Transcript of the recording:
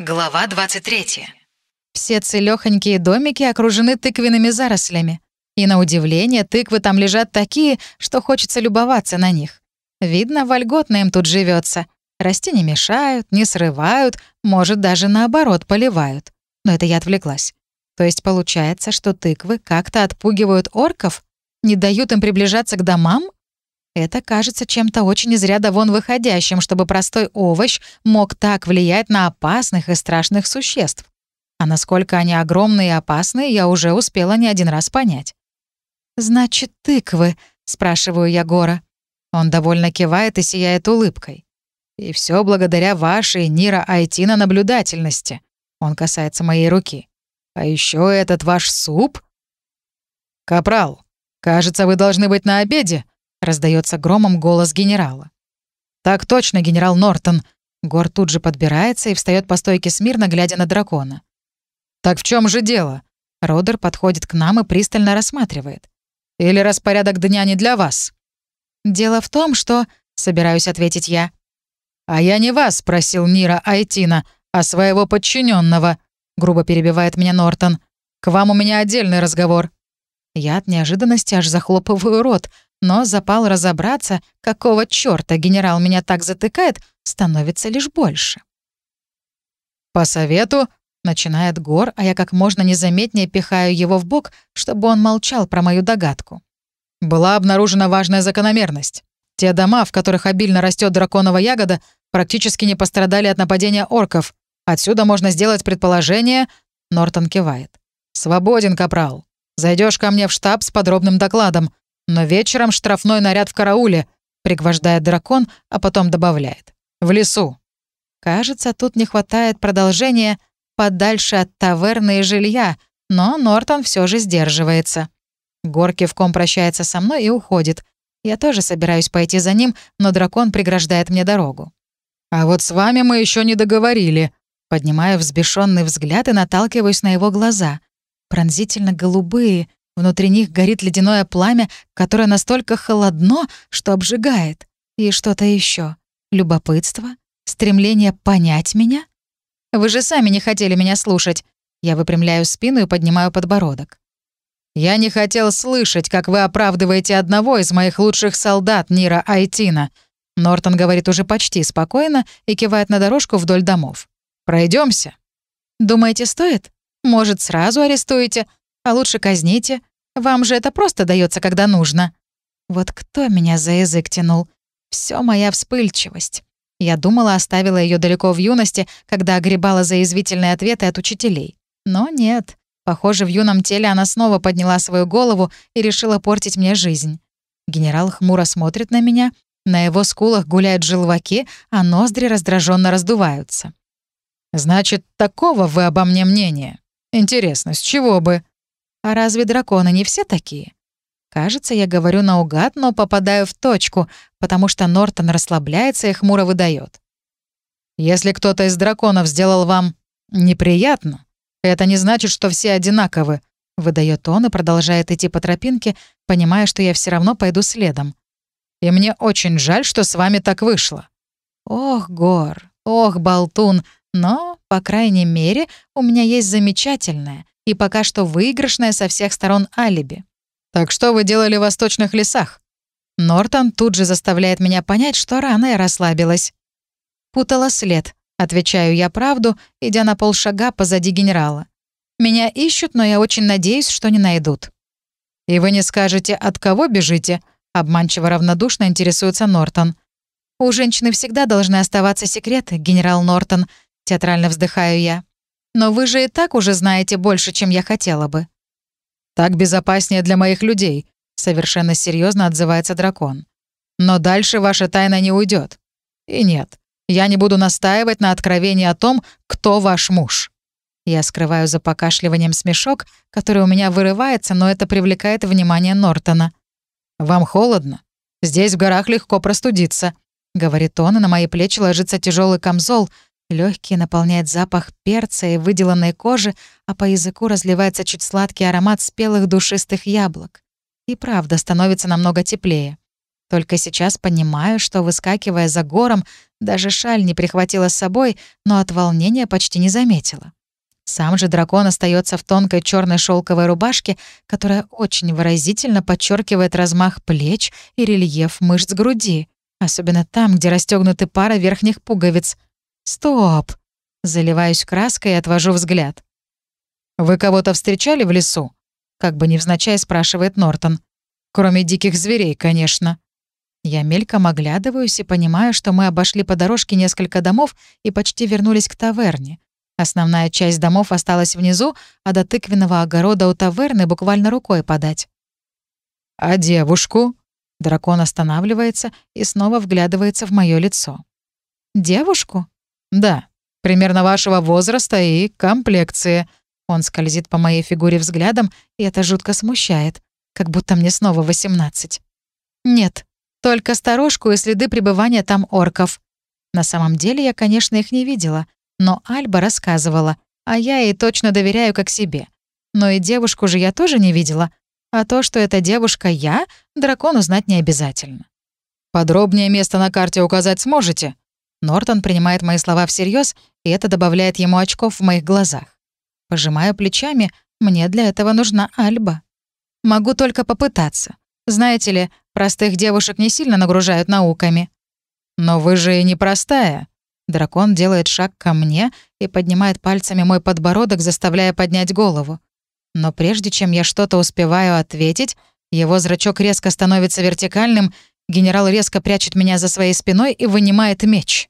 Глава 23. Все целёхонькие домики окружены тыквенными зарослями. И на удивление, тыквы там лежат такие, что хочется любоваться на них. Видно, вольготно им тут живется. Расти не мешают, не срывают, может, даже наоборот поливают. Но это я отвлеклась. То есть получается, что тыквы как-то отпугивают орков? Не дают им приближаться к домам? Это кажется чем-то очень из ряда вон выходящим, чтобы простой овощ мог так влиять на опасных и страшных существ. А насколько они огромные и опасные, я уже успела не один раз понять. «Значит, тыквы?» — спрашиваю я Гора. Он довольно кивает и сияет улыбкой. «И все благодаря вашей, Нира Айтина, наблюдательности». Он касается моей руки. «А еще этот ваш суп?» «Капрал, кажется, вы должны быть на обеде», Раздается громом голос генерала. «Так точно, генерал Нортон!» Гор тут же подбирается и встает по стойке смирно, глядя на дракона. «Так в чем же дело?» Родер подходит к нам и пристально рассматривает. «Или распорядок дня не для вас?» «Дело в том, что...» — собираюсь ответить я. «А я не вас спросил Нира Айтина, а своего подчиненного, грубо перебивает меня Нортон. «К вам у меня отдельный разговор». Я от неожиданности аж захлопываю рот, но запал разобраться, какого чёрта генерал меня так затыкает, становится лишь больше. «По совету», — начинает Гор, а я как можно незаметнее пихаю его в бок, чтобы он молчал про мою догадку. Была обнаружена важная закономерность. Те дома, в которых обильно растет драконова ягода, практически не пострадали от нападения орков. Отсюда можно сделать предположение... Нортон кивает. «Свободен, капрал. Зайдешь ко мне в штаб с подробным докладом. Но вечером штрафной наряд в карауле, пригвождает дракон, а потом добавляет. В лесу. Кажется, тут не хватает продолжения подальше от таверны и жилья, но Нортон все же сдерживается. Горки в ком прощается со мной и уходит. Я тоже собираюсь пойти за ним, но дракон преграждает мне дорогу. «А вот с вами мы еще не договорили», Поднимаю взбешенный взгляд и наталкиваюсь на его глаза. Пронзительно голубые, Внутри них горит ледяное пламя, которое настолько холодно, что обжигает. И что-то еще. Любопытство? Стремление понять меня? Вы же сами не хотели меня слушать. Я выпрямляю спину и поднимаю подбородок. «Я не хотел слышать, как вы оправдываете одного из моих лучших солдат, Нира Айтина», Нортон говорит уже почти спокойно и кивает на дорожку вдоль домов. Пройдемся. «Думаете, стоит? Может, сразу арестуете, а лучше казните. Вам же это просто дается, когда нужно. Вот кто меня за язык тянул? Все моя вспыльчивость. Я думала, оставила ее далеко в юности, когда огребала за язвительные ответы от учителей. Но нет. Похоже, в юном теле она снова подняла свою голову и решила портить мне жизнь. Генерал хмуро смотрит на меня, на его скулах гуляют желваки, а ноздри раздраженно раздуваются. «Значит, такого вы обо мне мнения? Интересно, с чего бы?» А разве драконы не все такие? Кажется, я говорю наугад, но попадаю в точку, потому что Нортон расслабляется и хмуро выдает. Если кто-то из драконов сделал вам неприятно, это не значит, что все одинаковы, выдает он и продолжает идти по тропинке, понимая, что я все равно пойду следом. И мне очень жаль, что с вами так вышло. Ох, Гор, ох, болтун, но, по крайней мере, у меня есть замечательная, и пока что выигрышное со всех сторон алиби. «Так что вы делали в восточных лесах?» Нортон тут же заставляет меня понять, что рано я расслабилась. «Путала след», — отвечаю я правду, идя на полшага позади генерала. «Меня ищут, но я очень надеюсь, что не найдут». «И вы не скажете, от кого бежите?» — обманчиво равнодушно интересуется Нортон. «У женщины всегда должны оставаться секреты, генерал Нортон», — театрально вздыхаю я. Но вы же и так уже знаете больше, чем я хотела бы». «Так безопаснее для моих людей», — совершенно серьезно отзывается дракон. «Но дальше ваша тайна не уйдет. И нет, я не буду настаивать на откровении о том, кто ваш муж». Я скрываю за покашливанием смешок, который у меня вырывается, но это привлекает внимание Нортона. «Вам холодно? Здесь в горах легко простудиться», — говорит он, и на мои плечи ложится тяжелый камзол, Легкий наполняет запах перца и выделанной кожи, а по языку разливается чуть сладкий аромат спелых душистых яблок. И правда становится намного теплее. Только сейчас понимаю, что, выскакивая за гором, даже шаль не прихватила с собой, но от волнения почти не заметила. Сам же дракон остается в тонкой черной шелковой рубашке, которая очень выразительно подчеркивает размах плеч и рельеф мышц груди, особенно там, где расстегнуты пара верхних пуговиц. Стоп! Заливаюсь краской и отвожу взгляд. «Вы кого-то встречали в лесу?» Как бы невзначай спрашивает Нортон. «Кроме диких зверей, конечно». Я мельком оглядываюсь и понимаю, что мы обошли по дорожке несколько домов и почти вернулись к таверне. Основная часть домов осталась внизу, а до тыквенного огорода у таверны буквально рукой подать. «А девушку?» Дракон останавливается и снова вглядывается в мое лицо. «Девушку?» «Да, примерно вашего возраста и комплекции». Он скользит по моей фигуре взглядом, и это жутко смущает, как будто мне снова 18. «Нет, только сторожку и следы пребывания там орков. На самом деле я, конечно, их не видела, но Альба рассказывала, а я ей точно доверяю как себе. Но и девушку же я тоже не видела, а то, что эта девушка я, дракону знать не обязательно. «Подробнее место на карте указать сможете?» Нортон принимает мои слова всерьез, и это добавляет ему очков в моих глазах. Пожимаю плечами, мне для этого нужна Альба. Могу только попытаться. Знаете ли, простых девушек не сильно нагружают науками. Но вы же и не простая. Дракон делает шаг ко мне и поднимает пальцами мой подбородок, заставляя поднять голову. Но прежде чем я что-то успеваю ответить, его зрачок резко становится вертикальным, генерал резко прячет меня за своей спиной и вынимает меч.